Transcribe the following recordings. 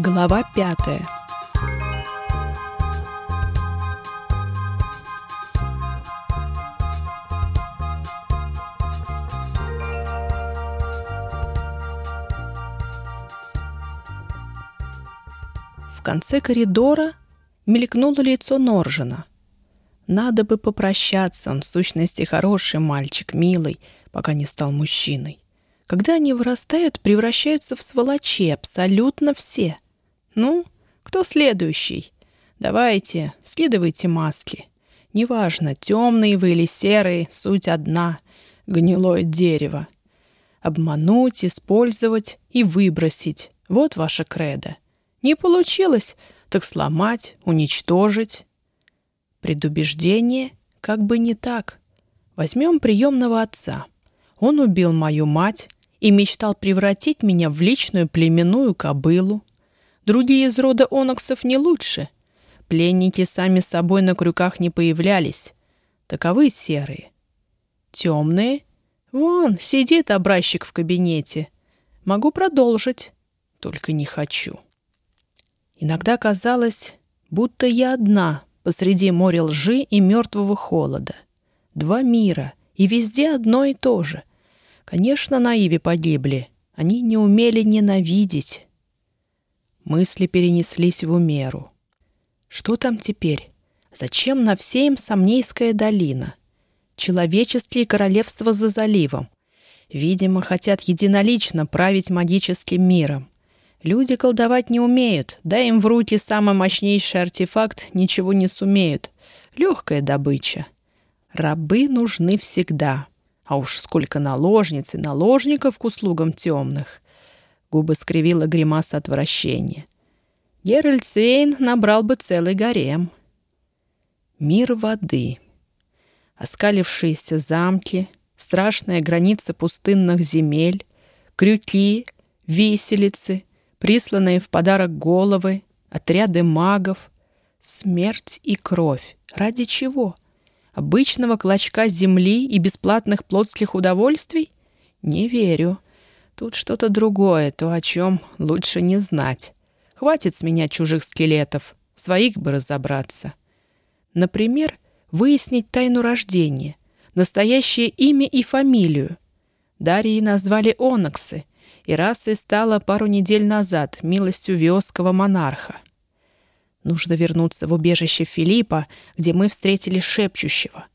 Глава пятая. В конце коридора мелькнуло лицо Норжина. Надо бы попрощаться, он в сущности хороший мальчик, милый, пока не стал мужчиной. Когда они вырастают, превращаются в сволочей абсолютно все. Ну, кто следующий? Давайте, скидывайте маски. Неважно, темные вы или серые, суть одна — гнилое дерево. Обмануть, использовать и выбросить — вот ваша кредо. Не получилось, так сломать, уничтожить. Предубеждение как бы не так. Возьмем приемного отца. Он убил мою мать и мечтал превратить меня в личную племенную кобылу. Другие из рода оноксов не лучше. Пленники сами собой на крюках не появлялись. Таковы серые. Темные? Вон, сидит образчик в кабинете. Могу продолжить, только не хочу. Иногда казалось, будто я одна посреди моря лжи и мертвого холода. Два мира, и везде одно и то же. Конечно, на Иве погибли. Они не умели ненавидеть. Мысли перенеслись в Умеру. Что там теперь? Зачем на все им Сомнейская долина? Человеческие королевства за заливом. Видимо, хотят единолично править магическим миром. Люди колдовать не умеют, дай им в руки самый мощнейший артефакт, ничего не сумеют. Легкая добыча. Рабы нужны всегда. А уж сколько наложниц и наложников к услугам темных. Губы скривила гримаса отвращения. Геральт Свейн набрал бы целый гарем. Мир воды. Оскалившиеся замки, страшная граница пустынных земель, крюки, виселицы, присланные в подарок головы, отряды магов, смерть и кровь. Ради чего? Обычного клочка земли и бесплатных плотских удовольствий? Не верю. Тут что-то другое, то, о чем лучше не знать. Хватит с меня чужих скелетов, своих бы разобраться. Например, выяснить тайну рождения, настоящее имя и фамилию. Дарьи назвали Оноксы, и расой стала пару недель назад милостью виосского монарха. Нужно вернуться в убежище Филиппа, где мы встретили шепчущего.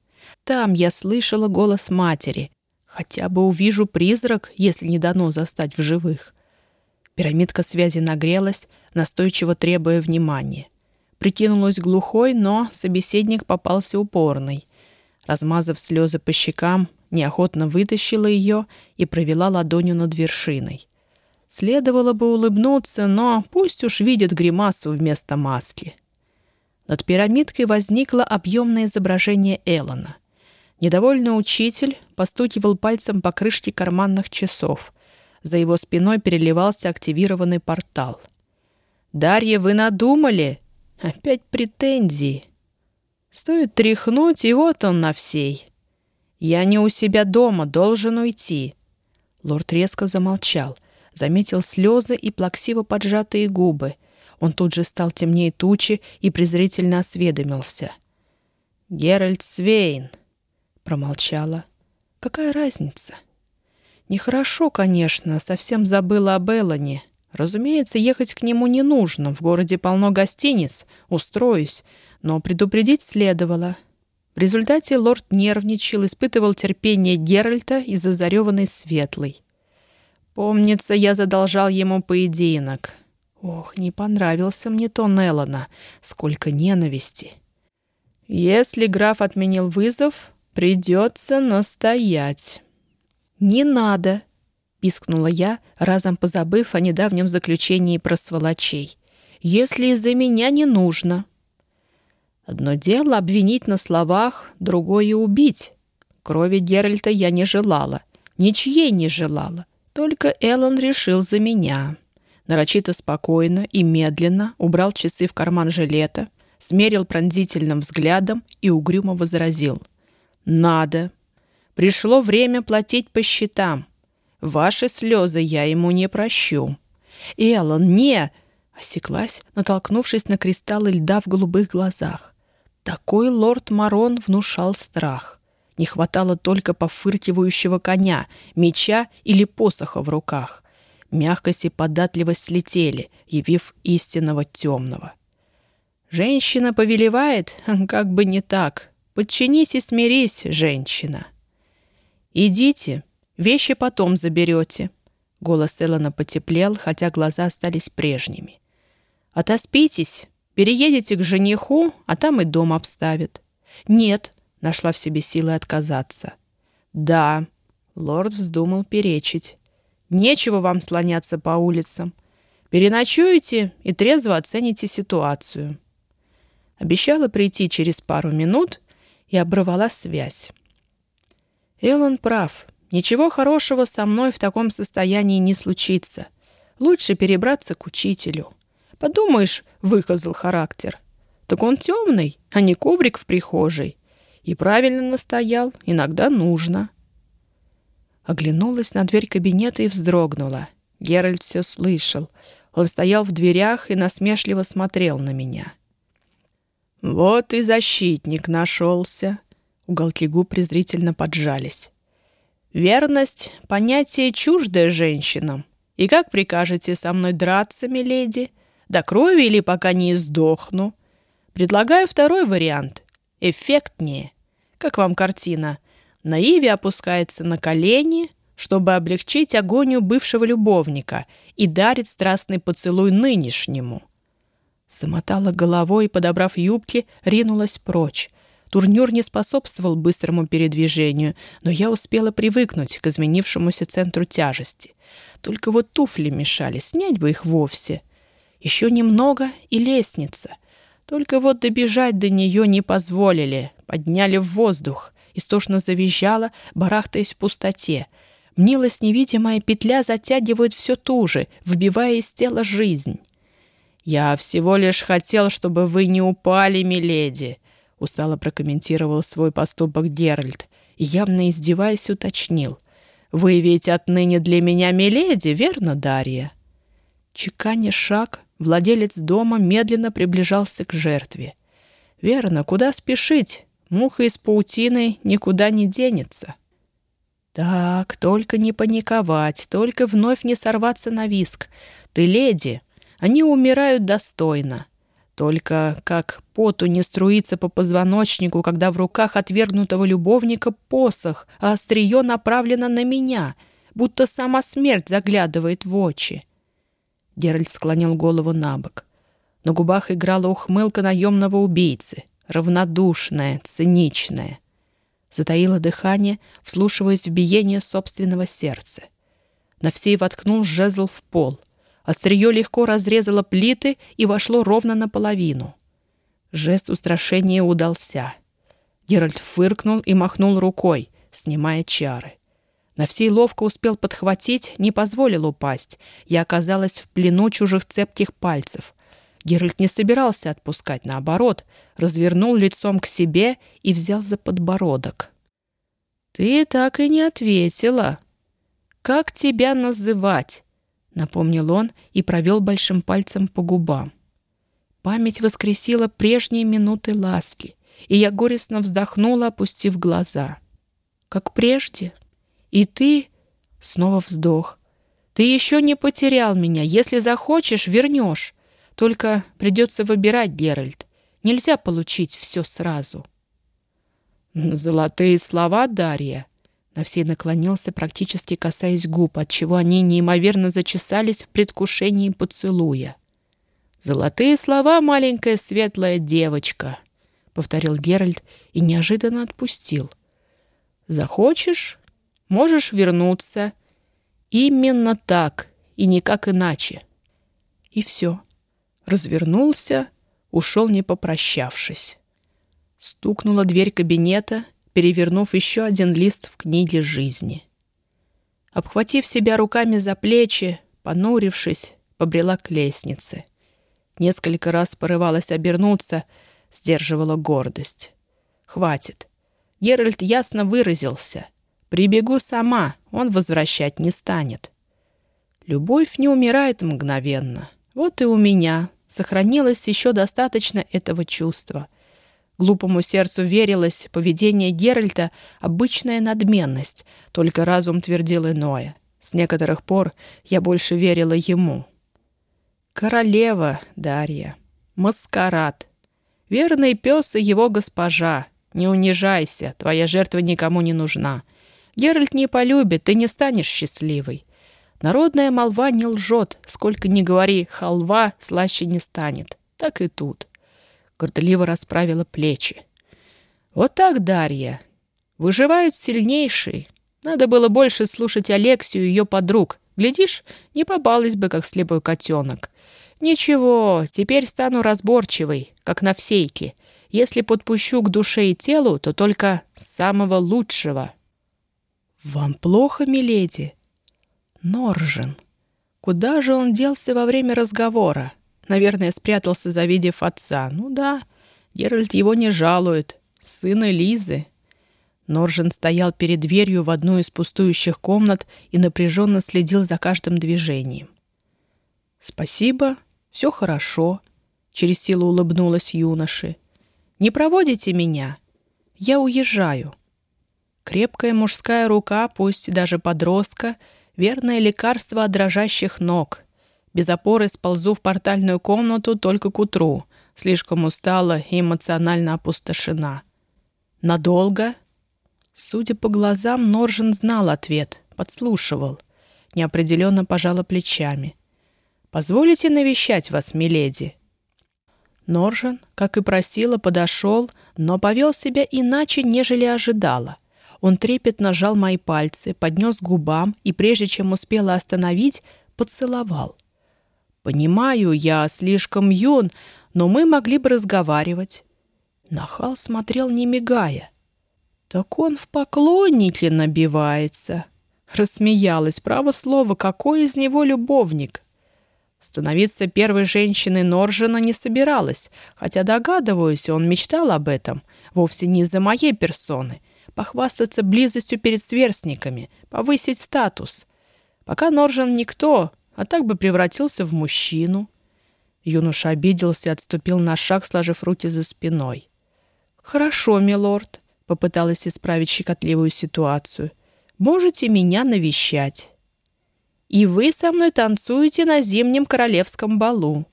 Там я слышала голос матери. Хотя бы увижу призрак, если не дано застать в живых. Пирамидка связи нагрелась, настойчиво требуя внимания. Прикинулась глухой, но собеседник попался упорный. Размазав слезы по щекам, неохотно вытащила ее и провела ладонью над вершиной. Следовало бы улыбнуться, но пусть уж видит гримасу вместо маски. Над пирамидкой возникло объемное изображение Эллона. Недовольный учитель постукивал пальцем по крышке карманных часов. За его спиной переливался активированный портал. «Дарья, вы надумали? Опять претензии!» Стоит тряхнуть, и вот он на всей. «Я не у себя дома, должен уйти». Лорд резко замолчал, заметил слезы и плаксиво поджатые губы. Он тут же стал темнее тучи и презрительно осведомился. «Геральт Свейн!» Промолчала. «Какая разница?» «Нехорошо, конечно, совсем забыла об Эллоне. Разумеется, ехать к нему не нужно, в городе полно гостиниц, устроюсь, но предупредить следовало. В результате лорд нервничал, испытывал терпение Геральта из-за зареванной. Помнится, я задолжал ему поединок. Ох, не понравился мне тон Эллона. Сколько ненависти. Если граф отменил вызов, придется настоять. «Не надо!» — пискнула я, разом позабыв о недавнем заключении про сволочей. «Если из-за меня не нужно». Одно дело обвинить на словах, другое — убить. Крови Геральта я не желала, ничьей не желала. Только Эллен решил за меня. Нарочито спокойно и медленно убрал часы в карман жилета, смерил пронзительным взглядом и угрюмо возразил. «Надо. Пришло время платить по счетам. Ваши слезы я ему не прощу». «Эллен, не!» Осеклась, натолкнувшись на кристаллы льда в голубых глазах. Такой лорд Марон внушал страх. Не хватало только пофыркивающего коня, меча или посоха в руках. Мягкость и податливость слетели, явив истинного темного. Женщина повелевает, как бы не так. Подчинись и смирись, женщина. Идите, вещи потом заберете. Голос Эллона потеплел, хотя глаза остались прежними. Отоспитесь, переедете к жениху, а там и дом обставят. Нет, нашла в себе силы отказаться. Да, лорд вздумал перечить. Нечего вам слоняться по улицам. Переночуете и трезво оцените ситуацию. Обещала прийти через пару минут и обрывала связь. Эллен прав. Ничего хорошего со мной в таком состоянии не случится. Лучше перебраться к учителю. Подумаешь, выказал характер. Так он темный, а не коврик в прихожей. И правильно настоял, иногда нужно. Оглянулась на дверь кабинета и вздрогнула. Геральт все слышал. Он стоял в дверях и насмешливо смотрел на меня. «Вот и защитник нашелся!» Уголки губ презрительно поджались. «Верность — понятие чуждое женщинам. И как прикажете со мной драться, миледи? До крови или пока не сдохну? Предлагаю второй вариант. Эффектнее. Как вам картина? Наиви опускается на колени, чтобы облегчить агонию бывшего любовника и дарит страстный поцелуй нынешнему. Замотала головой и, подобрав юбки, ринулась прочь. Турнюр не способствовал быстрому передвижению, но я успела привыкнуть к изменившемуся центру тяжести. Только вот туфли мешали, снять бы их вовсе. Еще немного и лестница. Только вот добежать до нее не позволили, подняли в воздух истошно завизжала, барахтаясь в пустоте. Мнилась невидимая петля затягивает все туже, вбивая из тела жизнь. «Я всего лишь хотел, чтобы вы не упали, миледи», — устало прокомментировал свой поступок Геральт, явно издеваясь, уточнил. «Вы ведь отныне для меня миледи, верно, Дарья?» Чеканя шаг, владелец дома медленно приближался к жертве. «Верно, куда спешить? Муха из паутины никуда не денется. Так, только не паниковать, только вновь не сорваться на виск. Ты леди, они умирают достойно. Только как поту не струится по позвоночнику, когда в руках отвергнутого любовника посох, а острие направлено на меня, будто сама смерть заглядывает в очи. Геральт склонил голову на бок. На губах играла ухмылка наемного убийцы равнодушная, циничная. Затаила дыхание, вслушиваясь в биение собственного сердца. Навсей воткнул жезл в пол. Острие легко разрезало плиты и вошло ровно наполовину. Жест устрашения удался. Геральт фыркнул и махнул рукой, снимая чары. Навсей ловко успел подхватить, не позволил упасть. Я оказалась в плену чужих цепких пальцев. Геральт не собирался отпускать, наоборот, развернул лицом к себе и взял за подбородок. «Ты так и не ответила. Как тебя называть?» — напомнил он и провел большим пальцем по губам. Память воскресила прежние минуты ласки, и я горестно вздохнула, опустив глаза. «Как прежде? И ты...» — снова вздох. «Ты еще не потерял меня. Если захочешь, вернешь. Только придется выбирать, Геральт. Нельзя получить все сразу. Золотые слова, Дарья. Навсей наклонился, практически касаясь губ, отчего они неимоверно зачесались в предвкушении поцелуя. «Золотые слова, маленькая светлая девочка», — повторил Геральт и неожиданно отпустил. «Захочешь, можешь вернуться. Именно так и никак иначе». И все развернулся, ушел не попрощавшись. Стукнула дверь кабинета, перевернув еще один лист в книге жизни. Обхватив себя руками за плечи, понурившись, побрела к лестнице. Несколько раз порывалась обернуться, сдерживала гордость. «Хватит!» Геральт ясно выразился. «Прибегу сама, он возвращать не станет». Любовь не умирает мгновенно. Вот и у меня сохранилось еще достаточно этого чувства. Глупому сердцу верилось, поведение Геральта — обычная надменность, только разум твердил иное. С некоторых пор я больше верила ему. Королева Дарья. Маскарад. Верный пес и его госпожа. Не унижайся, твоя жертва никому не нужна. Геральт не полюбит, ты не станешь счастливой. Народная молва не лжет, сколько ни говори, халва слаще не станет. Так и тут. Гордливо расправила плечи. Вот так, Дарья. Выживают сильнейшие. Надо было больше слушать Алексию и ее подруг. Глядишь, не попалась бы, как слепой котенок. Ничего, теперь стану разборчивой, как на всейке. Если подпущу к душе и телу, то только самого лучшего. «Вам плохо, миледи?» «Норжен. Куда же он делся во время разговора? Наверное, спрятался, завидев отца. Ну да, Геральт его не жалует. Сына Лизы». Норжен стоял перед дверью в одну из пустующих комнат и напряженно следил за каждым движением. «Спасибо, все хорошо», — через силу улыбнулась юноше. «Не проводите меня? Я уезжаю». Крепкая мужская рука, пусть даже подростка, верное лекарство от дрожащих ног. Без опоры сползу в портальную комнату только к утру, слишком устала и эмоционально опустошена. «Надолго?» Судя по глазам, Норжен знал ответ, подслушивал. Неопределенно пожала плечами. Позволите навещать вас, миледи?» Норжен, как и просила, подошел, но повел себя иначе, нежели ожидала. Он трепетно нажал мои пальцы, поднес губам и, прежде чем успела остановить, поцеловал. «Понимаю, я слишком юн, но мы могли бы разговаривать». Нахал смотрел, не мигая. «Так он в поклоннике набивается». Рассмеялась, право слово, какой из него любовник. Становиться первой женщиной Норжена не собиралась, хотя, догадываюсь, он мечтал об этом, вовсе не из-за моей персоны. Похвастаться близостью перед сверстниками, повысить статус. Пока Норжен никто, а так бы превратился в мужчину. Юноша обиделся и отступил на шаг, сложив руки за спиной. «Хорошо, милорд», — попыталась исправить щекотливую ситуацию. «Можете меня навещать» и вы со мной танцуете на зимнем королевском балу.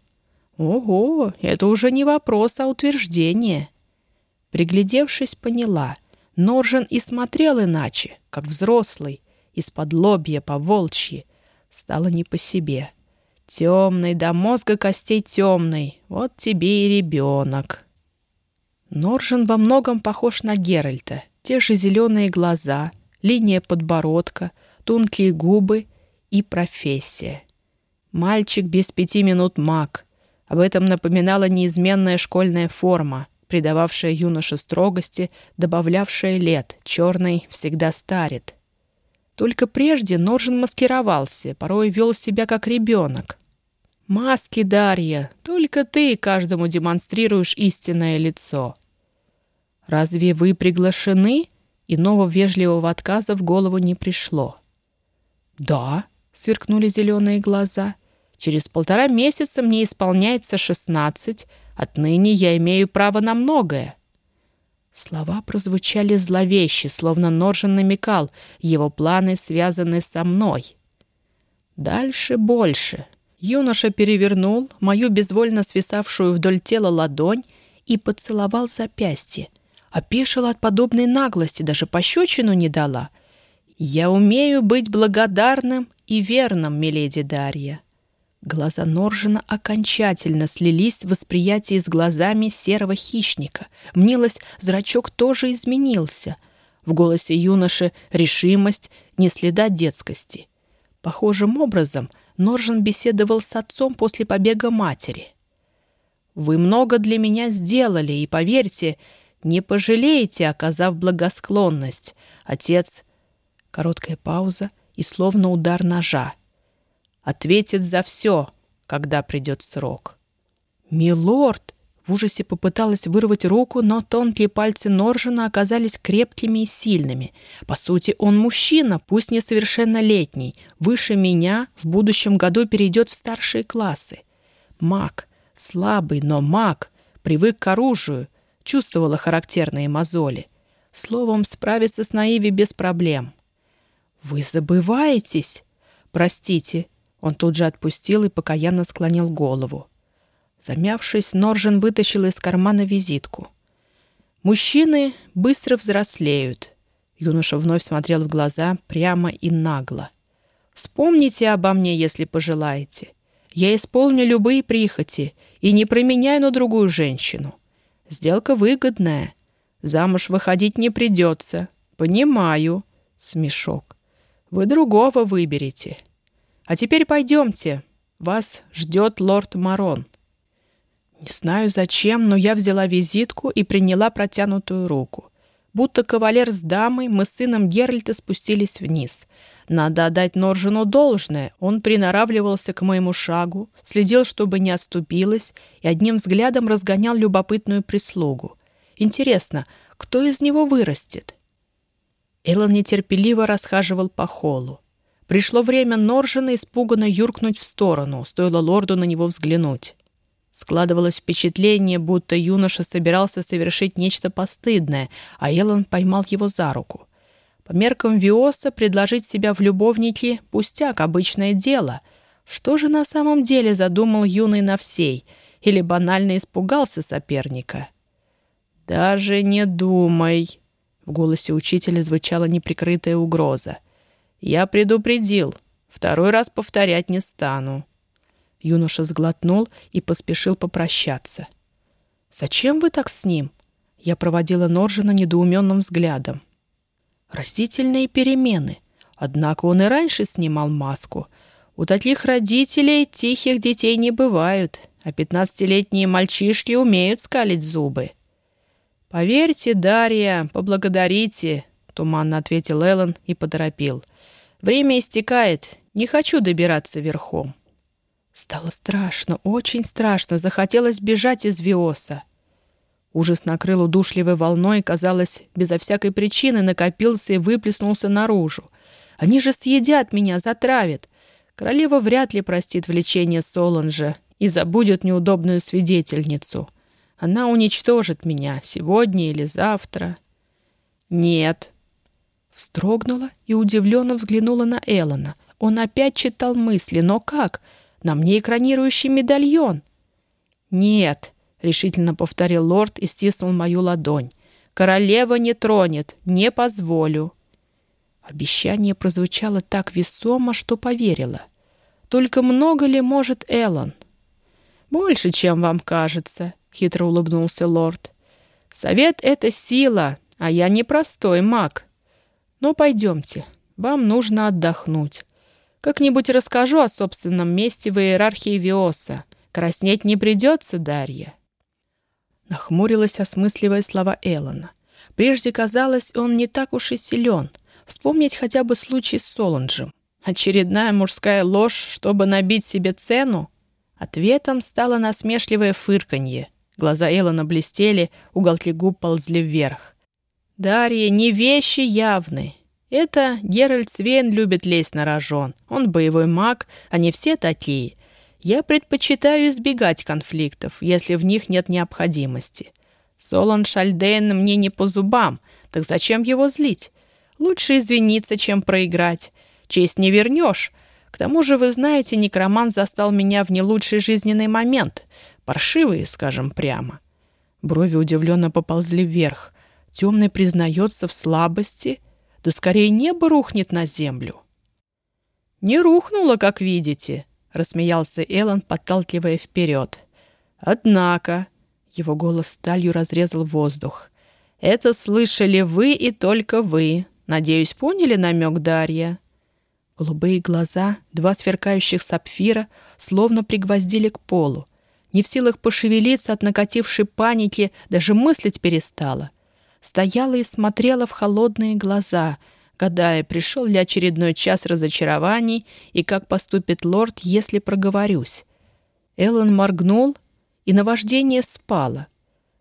Ого, это уже не вопрос, а утверждение. Приглядевшись, поняла. Норжен и смотрел иначе, как взрослый, из-под лобья по волчьи. Стало не по себе. Темный, до мозга костей темный. Вот тебе и ребенок. Норжен во многом похож на Геральта. Те же зеленые глаза, линия подбородка, тонкие губы и профессия. Мальчик без пяти минут маг. Об этом напоминала неизменная школьная форма, придававшая юноше строгости, добавлявшая лет. Черный всегда старит. Только прежде Норжин маскировался, порой вел себя как ребенок. «Маски, Дарья, только ты каждому демонстрируешь истинное лицо». «Разве вы приглашены?» Иного вежливого отказа в голову не пришло. «Да», — сверкнули зеленые глаза. «Через полтора месяца мне исполняется шестнадцать. Отныне я имею право на многое». Слова прозвучали зловеще, словно Норжен намекал, его планы связаны со мной. Дальше больше. Юноша перевернул мою безвольно свисавшую вдоль тела ладонь и поцеловал запястье. Опешила от подобной наглости, даже пощечину не дала. «Я умею быть благодарным и верном, миледи Дарья». Глаза Норжина окончательно слились в восприятии с глазами серого хищника. Мнилось, зрачок тоже изменился. В голосе юноши решимость, не следа детскости. Похожим образом Норжин беседовал с отцом после побега матери. «Вы много для меня сделали, и, поверьте, не пожалеете, оказав благосклонность. Отец...» Короткая пауза — и словно удар ножа. Ответит за все, когда придет срок. «Милорд!» В ужасе попыталась вырвать руку, но тонкие пальцы Норжина оказались крепкими и сильными. По сути, он мужчина, пусть несовершеннолетний. Выше меня в будущем году перейдет в старшие классы. Маг, слабый, но маг, привык к оружию, чувствовала характерные мозоли. Словом, справиться с Наиви без проблем. «Вы забываетесь?» «Простите». Он тут же отпустил и покаянно склонил голову. Замявшись, Норжен вытащил из кармана визитку. «Мужчины быстро взрослеют». Юноша вновь смотрел в глаза прямо и нагло. «Вспомните обо мне, если пожелаете. Я исполню любые прихоти и не променяю на другую женщину. Сделка выгодная. Замуж выходить не придется. Понимаю». Смешок. «Вы другого выберете. А теперь пойдемте. Вас ждет лорд Марон». Не знаю зачем, но я взяла визитку и приняла протянутую руку. Будто кавалер с дамой, мы с сыном Геральта спустились вниз. Надо отдать Норжину должное. Он приноравливался к моему шагу, следил, чтобы не оступилась, и одним взглядом разгонял любопытную прислугу. Интересно, кто из него вырастет? Эллен нетерпеливо расхаживал по холлу. Пришло время Норжина испуганно юркнуть в сторону, стоило лорду на него взглянуть. Складывалось впечатление, будто юноша собирался совершить нечто постыдное, а Эллен поймал его за руку. По меркам Виоса предложить себя в любовники – пустяк, обычное дело. Что же на самом деле задумал юный Навсей? Или банально испугался соперника? «Даже не думай!» В голосе учителя звучала неприкрытая угроза. «Я предупредил. Второй раз повторять не стану». Юноша сглотнул и поспешил попрощаться. «Зачем вы так с ним?» Я проводила Норжина недоуменным взглядом. Растительные перемены. Однако он и раньше снимал маску. У таких родителей тихих детей не бывают, а пятнадцатилетние мальчишки умеют скалить зубы. «Поверьте, Дарья, поблагодарите», — туманно ответил Эллен и поторопил. «Время истекает. Не хочу добираться верхом». Стало страшно, очень страшно. Захотелось бежать из Виоса. Ужас накрыл удушливой волной, казалось, безо всякой причины накопился и выплеснулся наружу. Они же съедят меня, затравят. Королева вряд ли простит влечение Соланжа и забудет неудобную свидетельницу. Она уничтожит меня сегодня или завтра. Нет. Встрогнула и удивленно взглянула на Эллона. Он опять читал мысли, но как? — на мне экранирующий медальон». «Нет», — решительно повторил лорд и стиснул мою ладонь. «Королева не тронет, не позволю». Обещание прозвучало так весомо, что поверила. «Только много ли может Эллен?» «Больше, чем вам кажется», — хитро улыбнулся лорд. «Совет — это сила, а я не простой маг. Но пойдемте, вам нужно отдохнуть. Как-нибудь расскажу о собственном месте в иерархии Виоса. Краснеть не придется, Дарья». Нахмурилась, осмысливая слова Эллона. Прежде казалось, он не так уж и силен. Вспомнить хотя бы случай с Соланджем. Очередная мужская ложь, чтобы набить себе цену? Ответом стало насмешливое фырканье. Глаза Эллона блестели, уголки губ ползли вверх. «Дарья, не вещи явны. Это Геральт Свен любит лезть на рожон. Он боевой маг, они все такие. Я предпочитаю избегать конфликтов, если в них нет необходимости. Солон Шальден мне не по зубам, так зачем его злить? Лучше извиниться, чем проиграть. Честь не вернешь. К тому же, вы знаете, некроман застал меня в не лучший жизненный момент. Паршивый, скажем прямо. Брови удивленно поползли вверх. Темный признается в слабости — да скорее небо рухнет на землю. «Не рухнуло, как видите», — рассмеялся Эллен, подталкивая вперед. «Однако...» — его голос сталью разрезал воздух. «Это слышали вы и только вы. Надеюсь, поняли намек Дарья?» Голубые глаза, два сверкающих сапфира, словно пригвоздили к полу. Не в силах пошевелиться от накатившей паники, даже мыслить перестала — стояла и смотрела в холодные глаза, гадая, пришел ли очередной час разочарований и как поступит лорд, если проговорюсь. Эллен моргнул, и наваждение спало.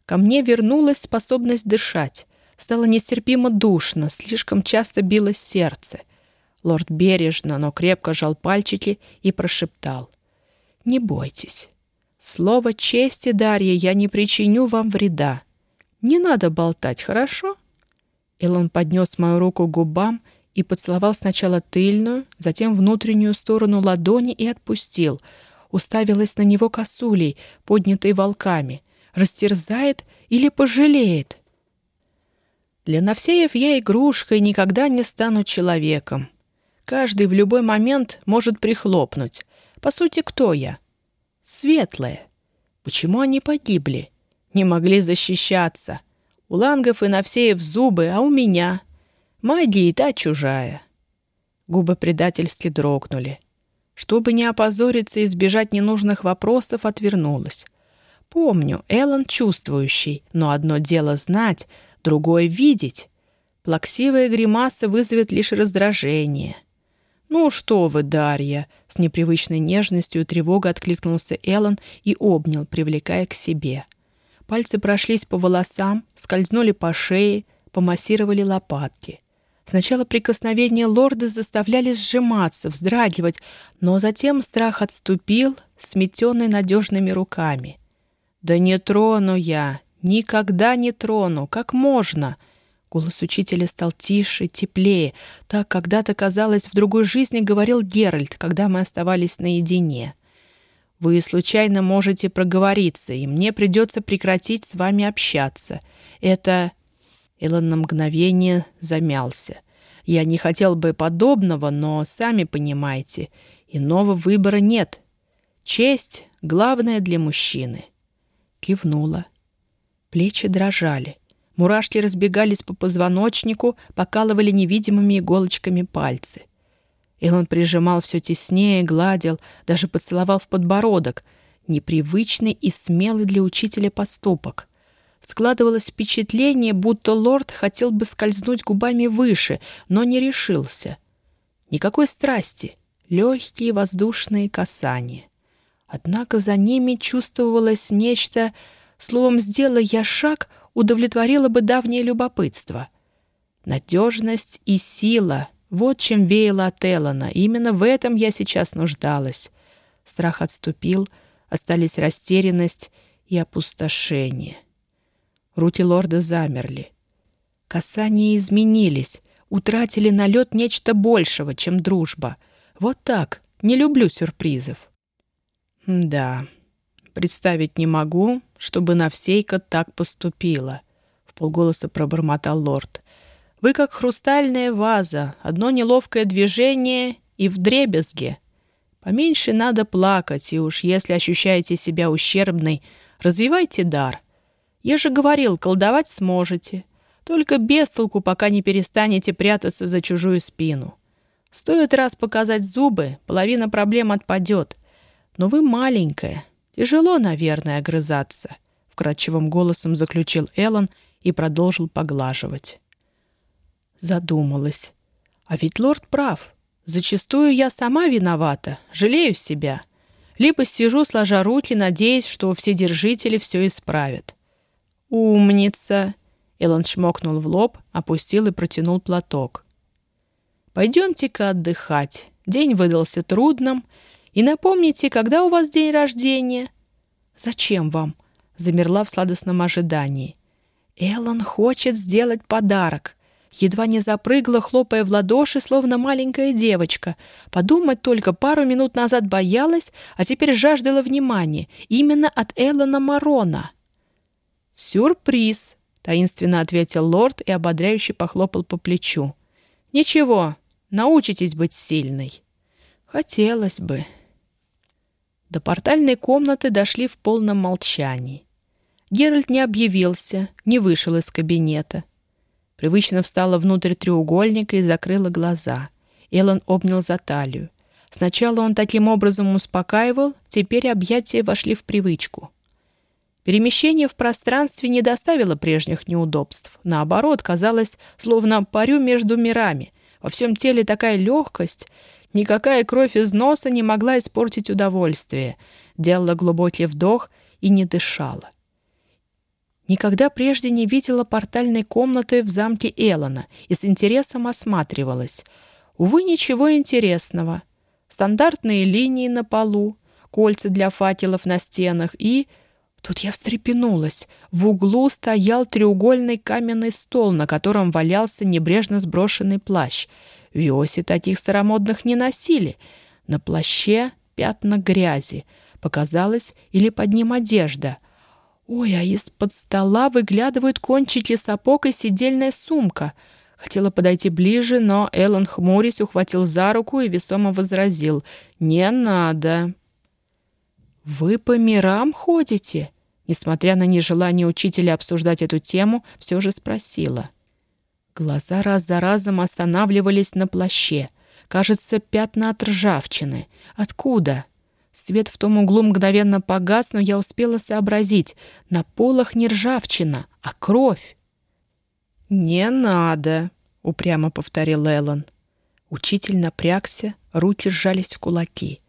Ко мне вернулась способность дышать. Стало нестерпимо душно, слишком часто билось сердце. Лорд бережно, но крепко жал пальчики и прошептал. «Не бойтесь. Слово чести, Дарья, я не причиню вам вреда. Не надо болтать, хорошо?» Элон поднес мою руку к губам и поцеловал сначала тыльную, затем внутреннюю сторону ладони и отпустил. Уставилась на него косулей, поднятой волками. Растерзает или пожалеет? Для Навсеев я игрушка и никогда не стану человеком. Каждый в любой момент может прихлопнуть. По сути, кто я? Светлая. Почему они погибли? Не могли защищаться. У Лангов и Навсеев зубы, а у меня магия и та чужая. Губы предательски дрогнули. Чтобы не опозориться и избежать ненужных вопросов, отвернулась. Помню, Эллен чувствующий, но одно дело знать, другое видеть. Плаксивая гримаса вызовет лишь раздражение — «Ну что вы, Дарья!» С непривычной нежностью и тревогой откликнулся Эллен и обнял, привлекая к себе. Пальцы прошлись по волосам, скользнули по шее, помассировали лопатки. Сначала прикосновения лорда заставляли сжиматься, вздрагивать, но затем страх отступил, сметенный надежными руками. «Да не трону я! Никогда не трону! Как можно?» Голос учителя стал тише, теплее. Так когда-то, казалось, в другой жизни говорил Геральт, когда мы оставались наедине. «Вы случайно можете проговориться, и мне придется прекратить с вами общаться. Это...» Эллен на мгновение замялся. «Я не хотел бы подобного, но, сами понимаете, иного выбора нет. Честь — главное для мужчины». Кивнула. Плечи дрожали. Мурашки разбегались по позвоночнику, покалывали невидимыми иголочками пальцы. Илон прижимал все теснее, гладил, даже поцеловал в подбородок. Непривычный и смелый для учителя поступок. Складывалось впечатление, будто лорд хотел бы скользнуть губами выше, но не решился. Никакой страсти, легкие воздушные касания. Однако за ними чувствовалось нечто... Словом, сделая я шаг, удовлетворило бы давнее любопытство. Надежность и сила — вот чем веяло от Эллона. Именно в этом я сейчас нуждалась. Страх отступил, остались растерянность и опустошение. Руки лорда замерли. Касания изменились, утратили налет нечто большего, чем дружба. Вот так, не люблю сюрпризов. Да, представить не могу, чтобы Навсейка так поступила», — в полголоса пробормотал лорд. «Вы как хрустальная ваза, одно неловкое движение и в дребезге. Поменьше надо плакать, и уж если ощущаете себя ущербной, развивайте дар. Я же говорил, колдовать сможете. Только без толку, пока не перестанете прятаться за чужую спину. Стоит раз показать зубы, половина проблем отпадет. Но вы маленькая, «Тяжело, наверное, огрызаться», — вкрадчивым голосом заключил Эллен и продолжил поглаживать. Задумалась. А ведь лорд прав. Зачастую я сама виновата, жалею себя. Либо сижу, сложа руки, надеясь, что все держители все исправят. «Умница!» Эллен шмокнул в лоб, опустил и протянул платок. «Пойдемте-ка отдыхать. День выдался трудным, и напомните, когда у вас день рождения?» «Зачем вам?» — замерла в сладостном ожидании. «Эллен хочет сделать подарок». Едва не запрыгла, хлопая в ладоши, словно маленькая девочка. Подумать только, пару минут назад боялась, а теперь жаждала внимания. Именно от Эллена Марона. «Сюрприз!» — таинственно ответил лорд и ободряюще похлопал по плечу. «Ничего, научитесь быть сильной». «Хотелось бы», до портальной комнаты дошли в полном молчании. Геральт не объявился, не вышел из кабинета. Привычно встала внутрь треугольника и закрыла глаза. Эллен обнял за талию. Сначала он таким образом успокаивал, теперь объятия вошли в привычку. Перемещение в пространстве не доставило прежних неудобств. Наоборот, казалось, словно парю между мирами. Во всем теле такая легкость, Никакая кровь из носа не могла испортить удовольствие. Делала глубокий вдох и не дышала. Никогда прежде не видела портальной комнаты в замке Элона и с интересом осматривалась. Увы, ничего интересного. Стандартные линии на полу, кольца для факелов на стенах и... Тут я встрепенулась. В углу стоял треугольный каменный стол, на котором валялся небрежно сброшенный плащ. В Иосе таких старомодных не носили. На плаще пятна грязи. Показалось, или под ним одежда. Ой, а из-под стола выглядывают кончики сапог и сидельная сумка. Хотела подойти ближе, но Эллен хмурясь ухватил за руку и весомо возразил. «Не надо». «Вы по мирам ходите?» Несмотря на нежелание учителя обсуждать эту тему, все же спросила. Глаза раз за разом останавливались на плаще. Кажется, пятна от ржавчины. Откуда? Свет в том углу мгновенно погас, но я успела сообразить. На полах не ржавчина, а кровь. «Не надо», — упрямо повторил Эллен. Учитель напрягся, руки сжались в кулаки.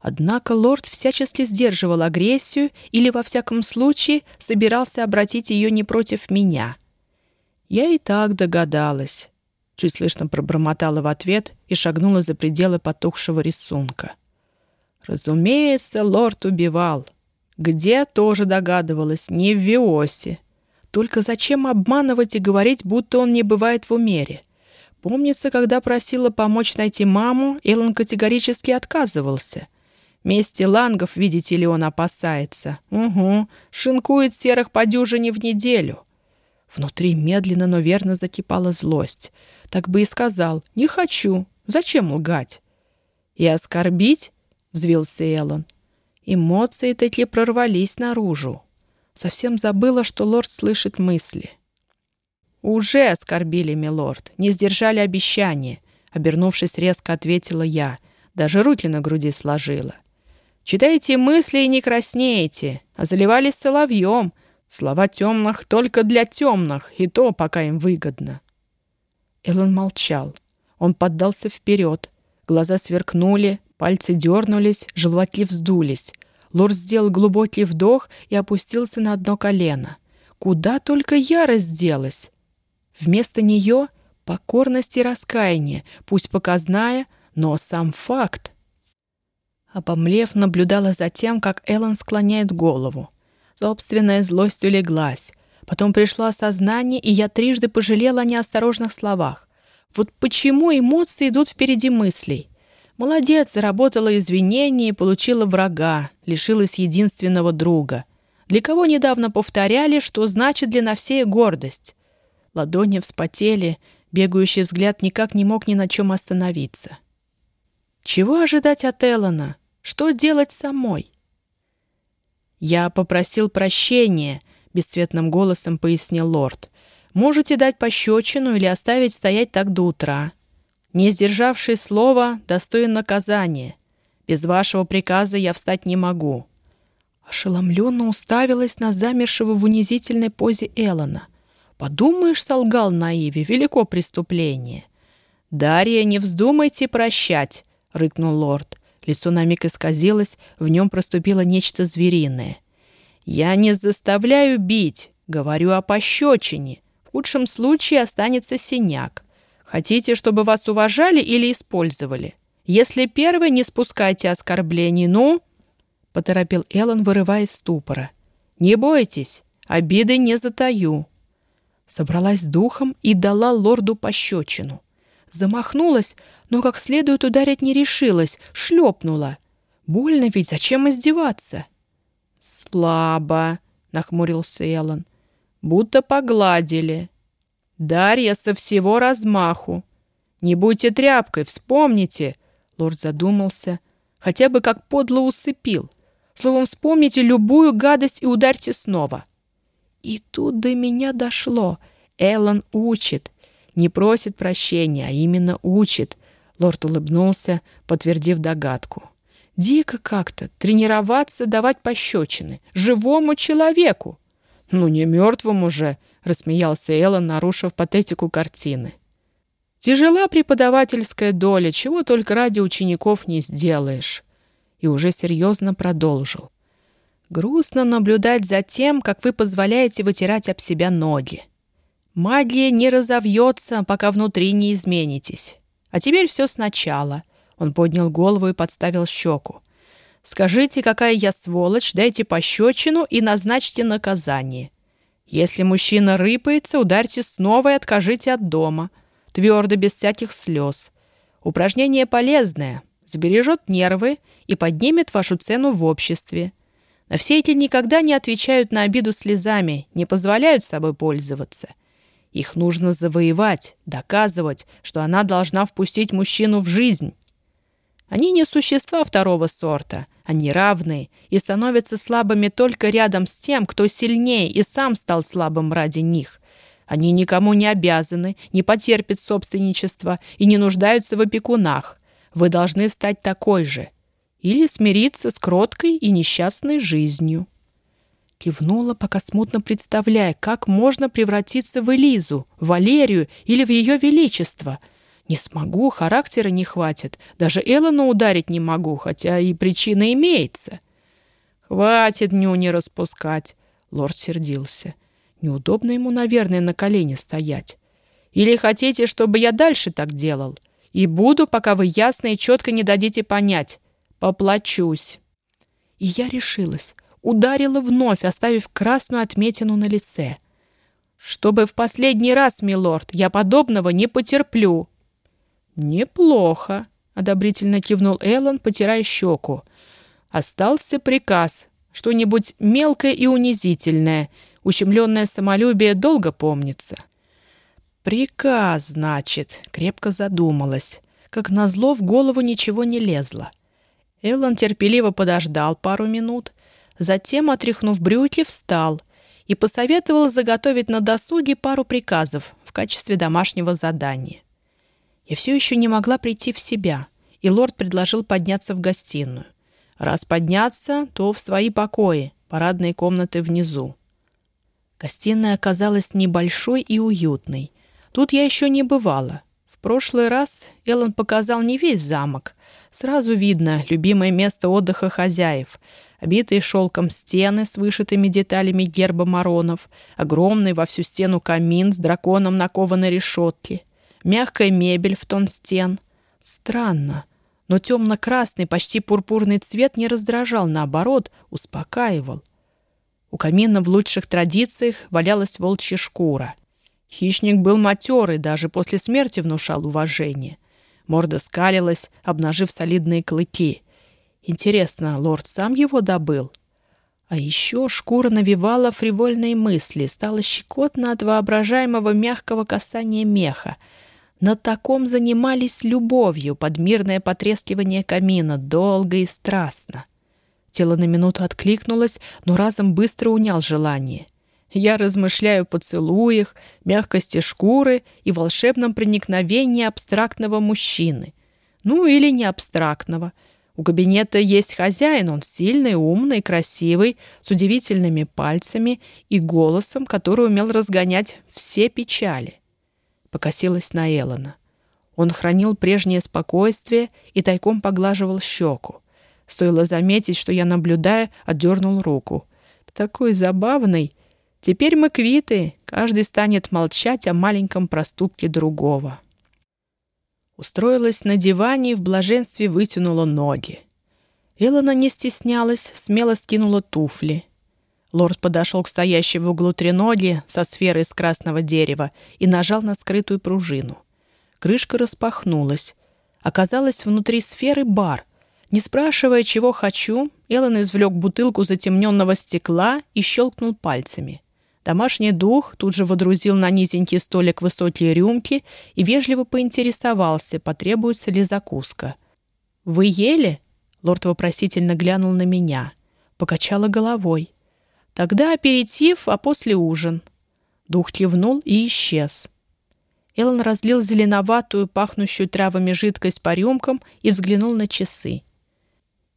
Однако лорд всячески сдерживал агрессию или, во всяком случае, собирался обратить ее не против меня. Я и так догадалась. Чуть слышно пробормотала в ответ и шагнула за пределы потухшего рисунка. Разумеется, лорд убивал. Где, тоже догадывалась, не в Виосе. Только зачем обманывать и говорить, будто он не бывает в умере? Помнится, когда просила помочь найти маму, Эллен категорически отказывался — Мести лангов, видите ли, он опасается. Угу, шинкует серых по дюжине в неделю. Внутри медленно, но верно закипала злость. Так бы и сказал, не хочу, зачем лгать? И оскорбить? Взвился Эллен. Эмоции такие прорвались наружу. Совсем забыла, что лорд слышит мысли. «Уже оскорбили, милорд, не сдержали обещания», — обернувшись резко ответила я, даже руки на груди сложила. Читайте мысли и не краснеете, а заливались соловьем. Слова темных только для темных, и то, пока им выгодно. Эллен молчал. Он поддался вперед. Глаза сверкнули, пальцы дернулись, желваки вздулись. Лорд сделал глубокий вдох и опустился на одно колено. Куда только ярость делась! Вместо нее покорность и раскаяние, пусть показная, но сам факт. Обомлев, наблюдала за тем, как Эллен склоняет голову. Собственная злость улеглась. Потом пришло осознание, и я трижды пожалела о неосторожных словах. Вот почему эмоции идут впереди мыслей? Молодец, заработала извинения и получила врага, лишилась единственного друга. Для кого недавно повторяли, что значит для Навсея гордость? Ладони вспотели, бегающий взгляд никак не мог ни на чем остановиться. Чего ожидать от Эллона? Что делать самой? «Я попросил прощения», — бесцветным голосом пояснил лорд. «Можете дать пощечину или оставить стоять так до утра. Не сдержавший слова, достоин наказания. Без вашего приказа я встать не могу». Ошеломленно уставилась на замершего в унизительной позе Эллона. «Подумаешь, солгал наиве, велико преступление». «Дарья, не вздумайте прощать», — рыкнул лорд. Лицо на миг исказилось, в нем проступило нечто звериное. «Я не заставляю бить, говорю о пощечине. В худшем случае останется синяк. Хотите, чтобы вас уважали или использовали? Если первый, не спускайте оскорблений, ну...» Поторопил Эллен, вырывая из ступора. «Не бойтесь, обиды не затаю». Собралась духом и дала лорду пощечину. Замахнулась, но как следует ударить не решилась, шлепнула. Больно ведь, зачем издеваться? «Слабо», — нахмурился Эллен. «Будто погладили. Дарья со всего размаху. Не будьте тряпкой, вспомните». Лорд задумался. «Хотя бы как подло усыпил. Словом, вспомните любую гадость и ударьте снова». И тут до меня дошло. Эллен учит. Не просит прощения, а именно учит. Лорд улыбнулся, подтвердив догадку. Дико как-то тренироваться, давать пощечины. Живому человеку. Ну, не мертвому же, рассмеялся Эллен, нарушив патетику картины. Тяжела преподавательская доля, чего только ради учеников не сделаешь. И уже серьезно продолжил. Грустно наблюдать за тем, как вы позволяете вытирать об себя ноги. Магия не разовьется, пока внутри не изменитесь. А теперь все сначала. Он поднял голову и подставил щеку. Скажите, какая я сволочь, дайте пощечину и назначьте наказание. Если мужчина рыпается, ударьте снова и откажите от дома. Твердо, без всяких слез. Упражнение полезное, сбережет нервы и поднимет вашу цену в обществе. На все эти никогда не отвечают на обиду слезами, не позволяют собой пользоваться. Их нужно завоевать, доказывать, что она должна впустить мужчину в жизнь. Они не существа второго сорта, они равные и становятся слабыми только рядом с тем, кто сильнее и сам стал слабым ради них. Они никому не обязаны, не потерпят собственничества и не нуждаются в опекунах. Вы должны стать такой же. Или смириться с кроткой и несчастной жизнью. Кивнула, пока смутно представляя, как можно превратиться в Элизу, Валерию или в ее величество — не смогу, характера не хватит. Даже Эллона ударить не могу, хотя и причина имеется. Хватит нюни распускать. Лорд сердился. Неудобно ему, наверное, на колени стоять. Или хотите, чтобы я дальше так делал? И буду, пока вы ясно и четко не дадите понять. Поплачусь. И я решилась. Ударила вновь, оставив красную отметину на лице. «Чтобы в последний раз, милорд, я подобного не потерплю!» «Неплохо», — одобрительно кивнул Эллен, потирая щеку. «Остался приказ. Что-нибудь мелкое и унизительное. Ущемленное самолюбие долго помнится». «Приказ, значит», — крепко задумалась. Как назло, в голову ничего не лезло. Эллен терпеливо подождал пару минут, затем, отряхнув брюки, встал и посоветовал заготовить на досуге пару приказов в качестве домашнего задания. Я все еще не могла прийти в себя, и лорд предложил подняться в гостиную. Раз подняться, то в свои покои, парадные комнаты внизу. Гостиная оказалась небольшой и уютной. Тут я еще не бывала. В прошлый раз Эллен показал не весь замок. Сразу видно любимое место отдыха хозяев. Обитые шелком стены с вышитыми деталями герба Маронов, огромный во всю стену камин с драконом на кованой решетке — мягкая мебель в тон стен. Странно, но темно-красный, почти пурпурный цвет не раздражал, наоборот, успокаивал. У камина в лучших традициях валялась волчья шкура. Хищник был матерый, даже после смерти внушал уважение. Морда скалилась, обнажив солидные клыки. Интересно, лорд сам его добыл? А еще шкура навевала фривольные мысли, стало щекотно от воображаемого мягкого касания меха — на таком занимались любовью под мирное потрескивание камина, долго и страстно. Тело на минуту откликнулось, но разом быстро унял желание. Я размышляю о поцелуях, мягкости шкуры и волшебном проникновении абстрактного мужчины. Ну, или не абстрактного. У кабинета есть хозяин, он сильный, умный, красивый, с удивительными пальцами и голосом, который умел разгонять все печали покосилась на Эллона. Он хранил прежнее спокойствие и тайком поглаживал щеку. Стоило заметить, что я наблюдаю, отдернул руку. Такой забавный. Теперь мы квиты, каждый станет молчать о маленьком проступке другого. Устроилась на диване и в блаженстве вытянула ноги. Эллона не стеснялась, смело скинула туфли. Лорд подошел к стоящей в углу треноги со сферой из красного дерева и нажал на скрытую пружину. Крышка распахнулась. Оказалось, внутри сферы бар. Не спрашивая, чего хочу, Эллен извлек бутылку затемненного стекла и щелкнул пальцами. Домашний дух тут же водрузил на низенький столик высокие рюмки и вежливо поинтересовался, потребуется ли закуска. «Вы ели?» Лорд вопросительно глянул на меня. Покачала головой. Тогда аперитив, а после ужин. Дух кивнул и исчез. Эллен разлил зеленоватую, пахнущую травами жидкость по рюмкам и взглянул на часы.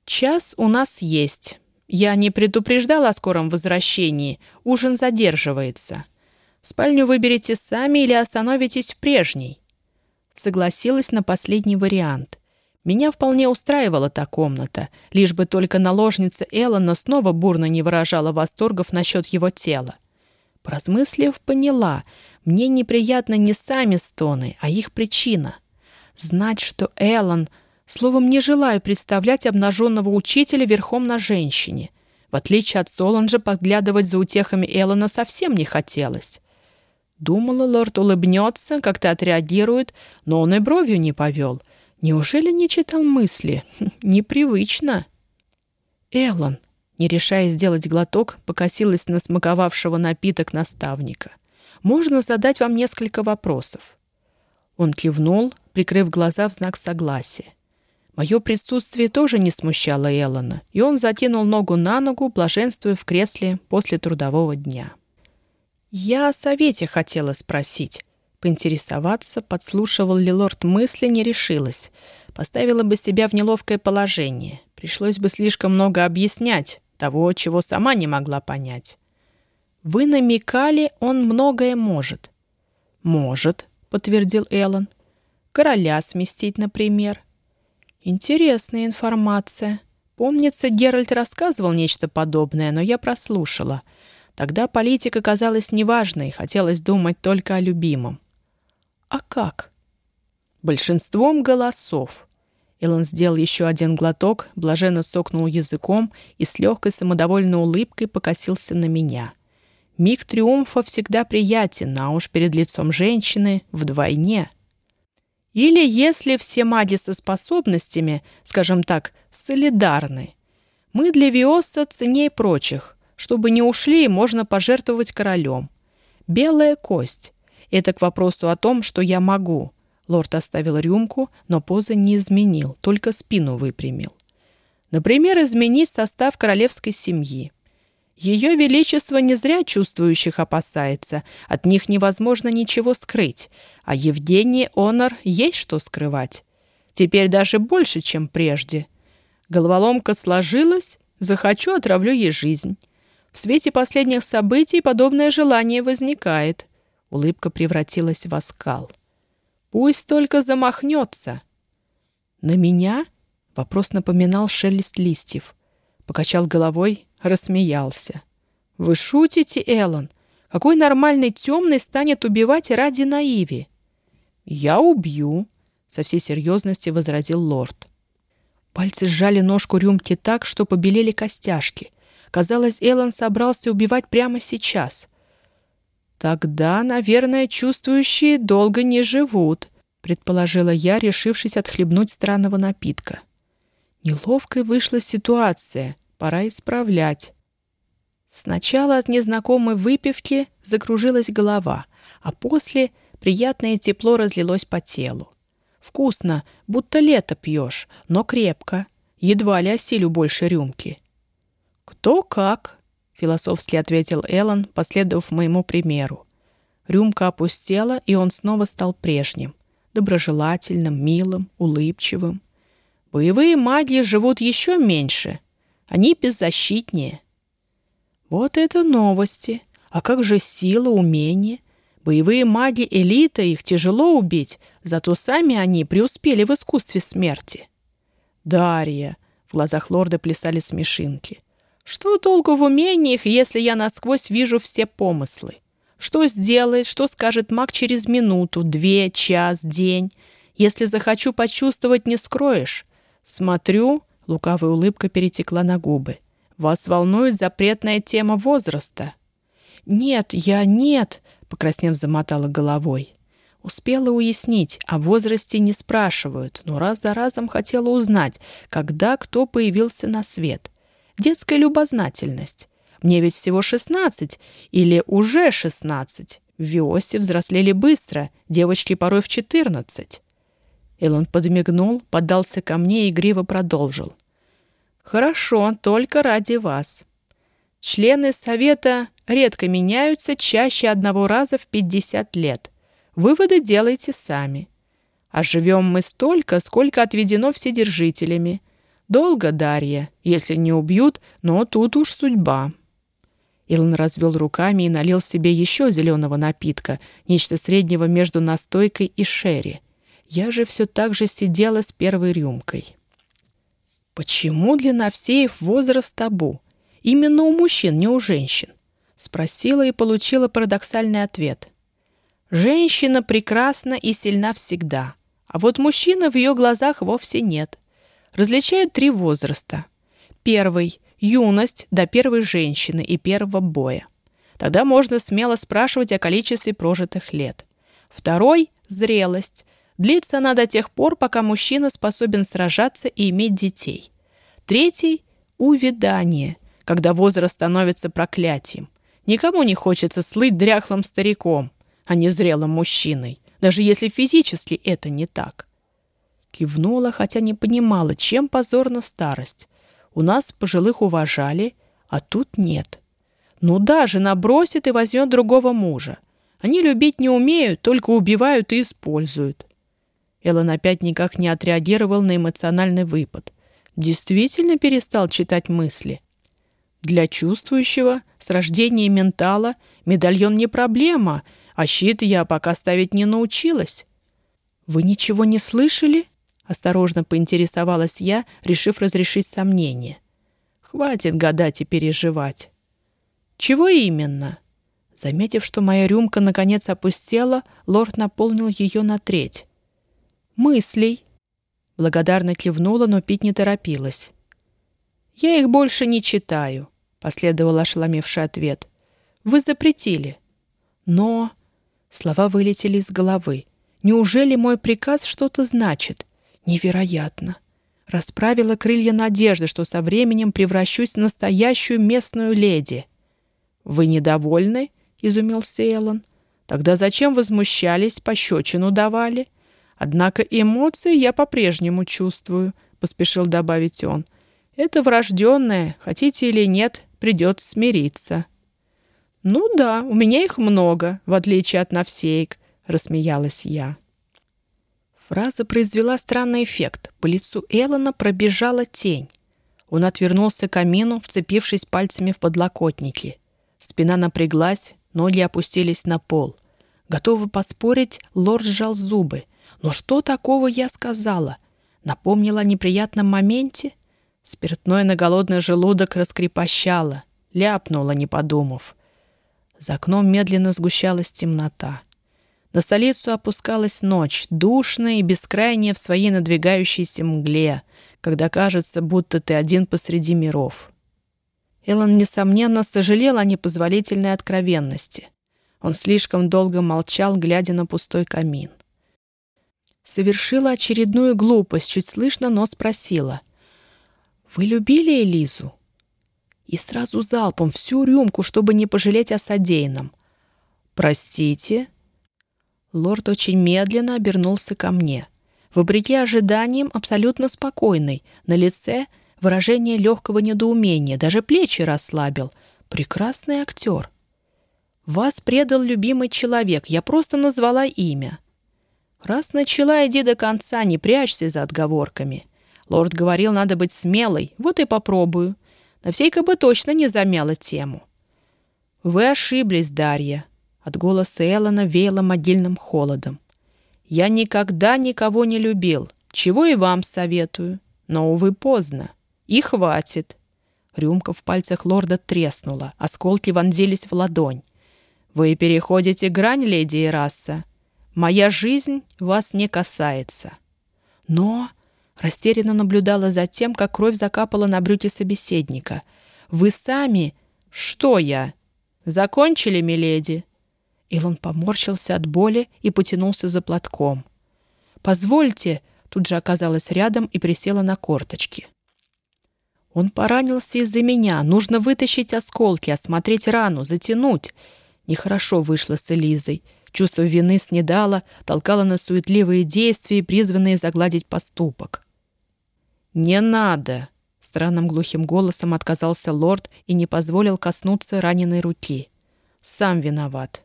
«Час у нас есть. Я не предупреждала о скором возвращении. Ужин задерживается. Спальню выберете сами или остановитесь в прежней?» Согласилась на последний вариант. Меня вполне устраивала та комната, лишь бы только наложница Эллона снова бурно не выражала восторгов насчет его тела. Поразмыслив, поняла, мне неприятно не сами стоны, а их причина. Знать, что Эллон Словом, не желаю представлять обнаженного учителя верхом на женщине. В отличие от Соланжа, подглядывать за утехами Эллона совсем не хотелось. Думала, лорд улыбнется, как-то отреагирует, но он и бровью не повел. Неужели не читал мысли? Непривычно. Эллон, не решая сделать глоток, покосилась на смаковавшего напиток наставника. «Можно задать вам несколько вопросов?» Он кивнул, прикрыв глаза в знак согласия. Мое присутствие тоже не смущало Эллона, и он затянул ногу на ногу, блаженствуя в кресле после трудового дня. «Я о совете хотела спросить». Поинтересоваться, подслушивал ли лорд мысли, не решилась. Поставила бы себя в неловкое положение. Пришлось бы слишком много объяснять, того, чего сама не могла понять. «Вы намекали, он многое может». «Может», — подтвердил Эллен. «Короля сместить, например». «Интересная информация. Помнится, Геральт рассказывал нечто подобное, но я прослушала. Тогда политика казалась неважной, хотелось думать только о любимом». «А как?» «Большинством голосов», Эллен сделал еще один глоток, блаженно сокнул языком и с легкой самодовольной улыбкой покосился на меня. Миг триумфа всегда приятен, а уж перед лицом женщины вдвойне. Или если все маги со способностями, скажем так, солидарны. Мы для Виоса ценней прочих. Чтобы не ушли, можно пожертвовать королем. Белая кость. Это к вопросу о том, что я могу. Лорд оставил рюмку, но позы не изменил, только спину выпрямил. Например, изменить состав королевской семьи. Ее Величество не зря чувствующих опасается, от них невозможно ничего скрыть, а Евгении Онор есть что скрывать. Теперь даже больше, чем прежде. Головоломка сложилась, захочу, отравлю ей жизнь. В свете последних событий подобное желание возникает. Улыбка превратилась в оскал. Пусть только замахнется. На меня? Вопрос напоминал шелест листьев. Покачал головой, рассмеялся. Вы шутите, Эллен? Какой нормальный темный станет убивать ради наиви? Я убью, со всей серьезности возразил лорд. Пальцы сжали ножку рюмки так, что побелели костяшки. Казалось, Эллен собрался убивать прямо сейчас — «Тогда, наверное, чувствующие долго не живут», — предположила я, решившись отхлебнуть странного напитка. Неловкой вышла ситуация, пора исправлять. Сначала от незнакомой выпивки закружилась голова, а после приятное тепло разлилось по телу. Вкусно, будто лето пьешь, но крепко. Едва ли осилю больше рюмки. «Кто как?» Философски ответил Эллен, последовав моему примеру. Рюмка опустела, и он снова стал прежним. Доброжелательным, милым, улыбчивым. Боевые маги живут еще меньше. Они беззащитнее. Вот это новости. А как же сила, умение? Боевые маги — элита, их тяжело убить, зато сами они преуспели в искусстве смерти. Дарья. В глазах лорда плясали смешинки. Что толку в умениях, если я насквозь вижу все помыслы? Что сделает, что скажет маг через минуту, две, час, день? Если захочу почувствовать, не скроешь. Смотрю, лукавая улыбка перетекла на губы. Вас волнует запретная тема возраста. Нет, я нет, покраснев замотала головой. Успела уяснить, о возрасте не спрашивают, но раз за разом хотела узнать, когда кто появился на свет детская любознательность. Мне ведь всего шестнадцать или уже шестнадцать. В Виосе взрослели быстро, девочки порой в четырнадцать. Элон подмигнул, подался ко мне и игриво продолжил. «Хорошо, только ради вас. Члены совета редко меняются чаще одного раза в пятьдесят лет. Выводы делайте сами. А живем мы столько, сколько отведено вседержителями. Долго, Дарья, если не убьют, но тут уж судьба». Илон развел руками и налил себе еще зеленого напитка, нечто среднего между настойкой и шерри. Я же все так же сидела с первой рюмкой. «Почему для Навсеев возраст табу? Именно у мужчин, не у женщин?» Спросила и получила парадоксальный ответ. «Женщина прекрасна и сильна всегда, А вот мужчины в ее глазах вовсе нет. Различают три возраста. Первый – юность до первой женщины и первого боя. Тогда можно смело спрашивать о количестве прожитых лет. Второй – зрелость. Длится она до тех пор, пока мужчина способен сражаться и иметь детей. Третий – увядание, когда возраст становится проклятием. Никому не хочется слыть дряхлым стариком, а не зрелым мужчиной, даже если физически это не так. Кивнула, хотя не понимала, чем позорна старость. У нас пожилых уважали, а тут нет. Ну да, жена бросит и возьмет другого мужа. Они любить не умеют, только убивают и используют. Эллен опять никак не отреагировал на эмоциональный выпад. Действительно перестал читать мысли. Для чувствующего с рождения ментала медальон не проблема, а щит я пока ставить не научилась. «Вы ничего не слышали?» — осторожно поинтересовалась я, решив разрешить сомнение. «Хватит гадать и переживать». «Чего именно?» Заметив, что моя рюмка наконец опустела, лорд наполнил ее на треть. «Мыслей». Благодарно кивнула, но пить не торопилась. «Я их больше не читаю», — последовал ошеломевший ответ. «Вы запретили». «Но...» Слова вылетели из головы. «Неужели мой приказ что-то значит? Невероятно!» Расправила крылья надежды, что со временем превращусь в настоящую местную леди. «Вы недовольны?» — изумился Эллен. «Тогда зачем возмущались, пощечину давали?» «Однако эмоции я по-прежнему чувствую», — поспешил добавить он. «Это врожденное, хотите или нет, придется смириться». «Ну да, у меня их много, в отличие от Навсейк», — рассмеялась я. Фраза произвела странный эффект. По лицу Эллона пробежала тень. Он отвернулся к камину, вцепившись пальцами в подлокотники. Спина напряглась, ноги опустились на пол. Готовы поспорить, лорд сжал зубы. Но что такого я сказала? Напомнила о неприятном моменте? Спиртное на голодный желудок раскрепощало. Ляпнула, не подумав. За окном медленно сгущалась темнота. На столицу опускалась ночь, душная и бескрайняя в своей надвигающейся мгле, когда кажется, будто ты один посреди миров. Эллен, несомненно, сожалел о непозволительной откровенности. Он слишком долго молчал, глядя на пустой камин. Совершила очередную глупость, чуть слышно, но спросила. «Вы любили Элизу?» И сразу залпом всю рюмку, чтобы не пожалеть о содеянном. «Простите?» Лорд очень медленно обернулся ко мне. Вопреки ожиданиям, абсолютно спокойный, на лице — выражение легкого недоумения, даже плечи расслабил. Прекрасный актер. «Вас предал любимый человек, я просто назвала имя». «Раз начала, иди до конца, не прячься за отговорками». Лорд говорил, надо быть смелой, вот и попробую. Навсейка бы точно не замяла тему. «Вы ошиблись, Дарья», — от голоса Эллона веяло могильным холодом. «Я никогда никого не любил, чего и вам советую, но, увы, поздно. И хватит. Рюмка в пальцах лорда треснула, осколки вонзились в ладонь. Вы переходите грань, леди Ираса. Моя жизнь вас не касается. Но... Растерянно наблюдала за тем, как кровь закапала на брюки собеседника. «Вы сами...» «Что я?» «Закончили, миледи?» Илон поморщился от боли и потянулся за платком. «Позвольте...» Тут же оказалась рядом и присела на корточки. Он поранился из-за меня. Нужно вытащить осколки, осмотреть рану, затянуть. Нехорошо вышло с Элизой. Чувство вины снедало, толкало на суетливые действия, призванные загладить поступок. «Не надо!» — странным глухим голосом отказался лорд и не позволил коснуться раненой руки. «Сам виноват».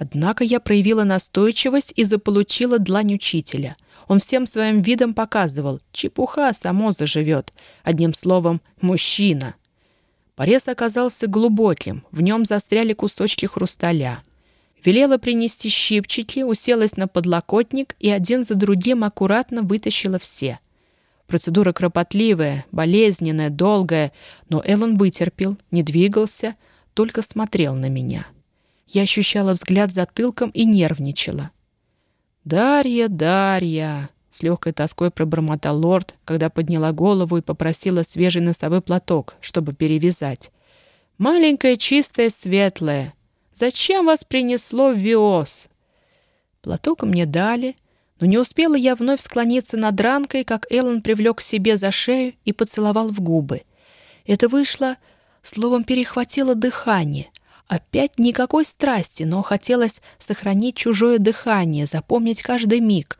Однако я проявила настойчивость и заполучила длань учителя — он всем своим видом показывал, чепуха само заживет. Одним словом, мужчина. Порез оказался глубоким, в нем застряли кусочки хрусталя. Велела принести щипчики, уселась на подлокотник и один за другим аккуратно вытащила все. Процедура кропотливая, болезненная, долгая, но Эллен вытерпел, не двигался, только смотрел на меня. Я ощущала взгляд затылком и нервничала. «Дарья, Дарья!» — с легкой тоской пробормотал лорд, когда подняла голову и попросила свежий носовой платок, чтобы перевязать. «Маленькая, чистая, светлая. Зачем вас принесло в Виос?» Платок мне дали, но не успела я вновь склониться над ранкой, как Эллен привлек к себе за шею и поцеловал в губы. Это вышло, словом, перехватило дыхание. Опять никакой страсти, но хотелось сохранить чужое дыхание, запомнить каждый миг.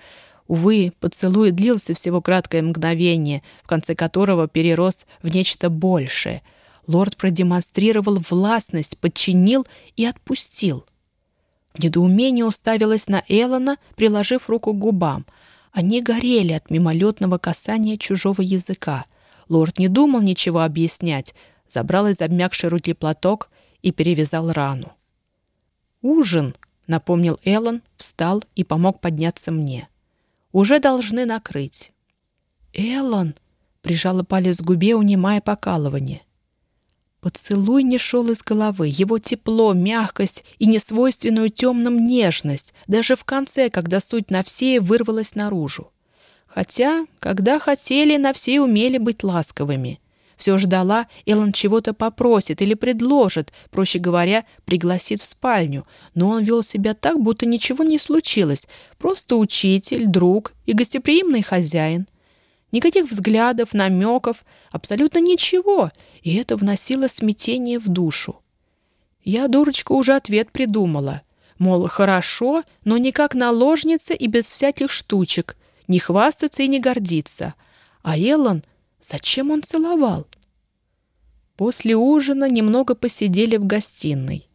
Увы, поцелуй длился всего краткое мгновение, в конце которого перерос в нечто большее — Лорд продемонстрировал властность, подчинил и отпустил. В недоумении уставилась на Эллона, приложив руку к губам. Они горели от мимолетного касания чужого языка. Лорд не думал ничего объяснять, забрал из обмякшей руки платок и перевязал рану. «Ужин», — напомнил Эллон, встал и помог подняться мне. «Уже должны накрыть». «Эллон», — прижала палец к губе, унимая покалывание. Поцелуй не шел из головы, его тепло, мягкость и несвойственную темным нежность, даже в конце, когда суть на все вырвалась наружу. Хотя, когда хотели, на все умели быть ласковыми. Все ждала, Эллен чего-то попросит или предложит, проще говоря, пригласит в спальню, но он вел себя так, будто ничего не случилось, просто учитель, друг и гостеприимный хозяин. Никаких взглядов, намеков, абсолютно ничего — и это вносило смятение в душу. Я, дурочка, уже ответ придумала. Мол, хорошо, но не как наложница и без всяких штучек, не хвастаться и не гордиться. А Эллен, зачем он целовал? После ужина немного посидели в гостиной.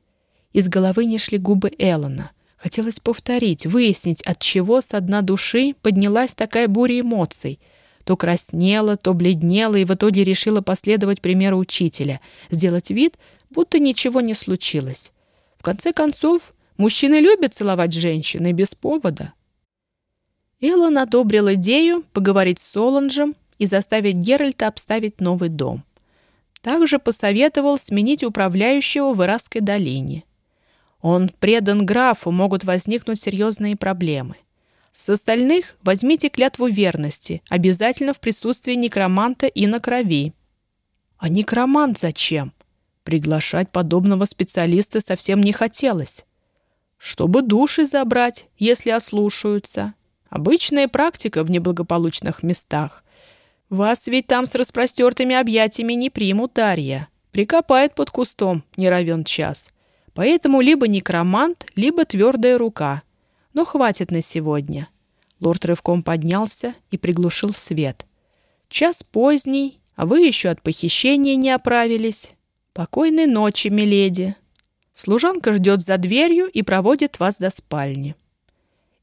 Из головы не шли губы Эллена. Хотелось повторить, выяснить, от чего с дна души поднялась такая буря эмоций — то краснела, то бледнела и в итоге решила последовать примеру учителя, сделать вид, будто ничего не случилось. В конце концов, мужчины любят целовать женщины без повода. Эллен одобрил идею поговорить с Соланжем и заставить Геральта обставить новый дом. Также посоветовал сменить управляющего в Ирасской долине. Он предан графу, могут возникнуть серьезные проблемы. С остальных возьмите клятву верности, обязательно в присутствии некроманта и на крови. А некромант зачем? Приглашать подобного специалиста совсем не хотелось. Чтобы души забрать, если ослушаются. Обычная практика в неблагополучных местах. Вас ведь там с распростертыми объятиями не примут, Дарья. Прикопает под кустом, не равен час. Поэтому либо некромант, либо твердая рука — но хватит на сегодня. Лорд рывком поднялся и приглушил свет. Час поздний, а вы еще от похищения не оправились. Покойной ночи, миледи. Служанка ждет за дверью и проводит вас до спальни.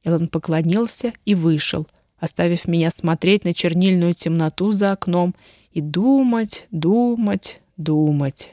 Эллен поклонился и вышел, оставив меня смотреть на чернильную темноту за окном и думать, думать, думать.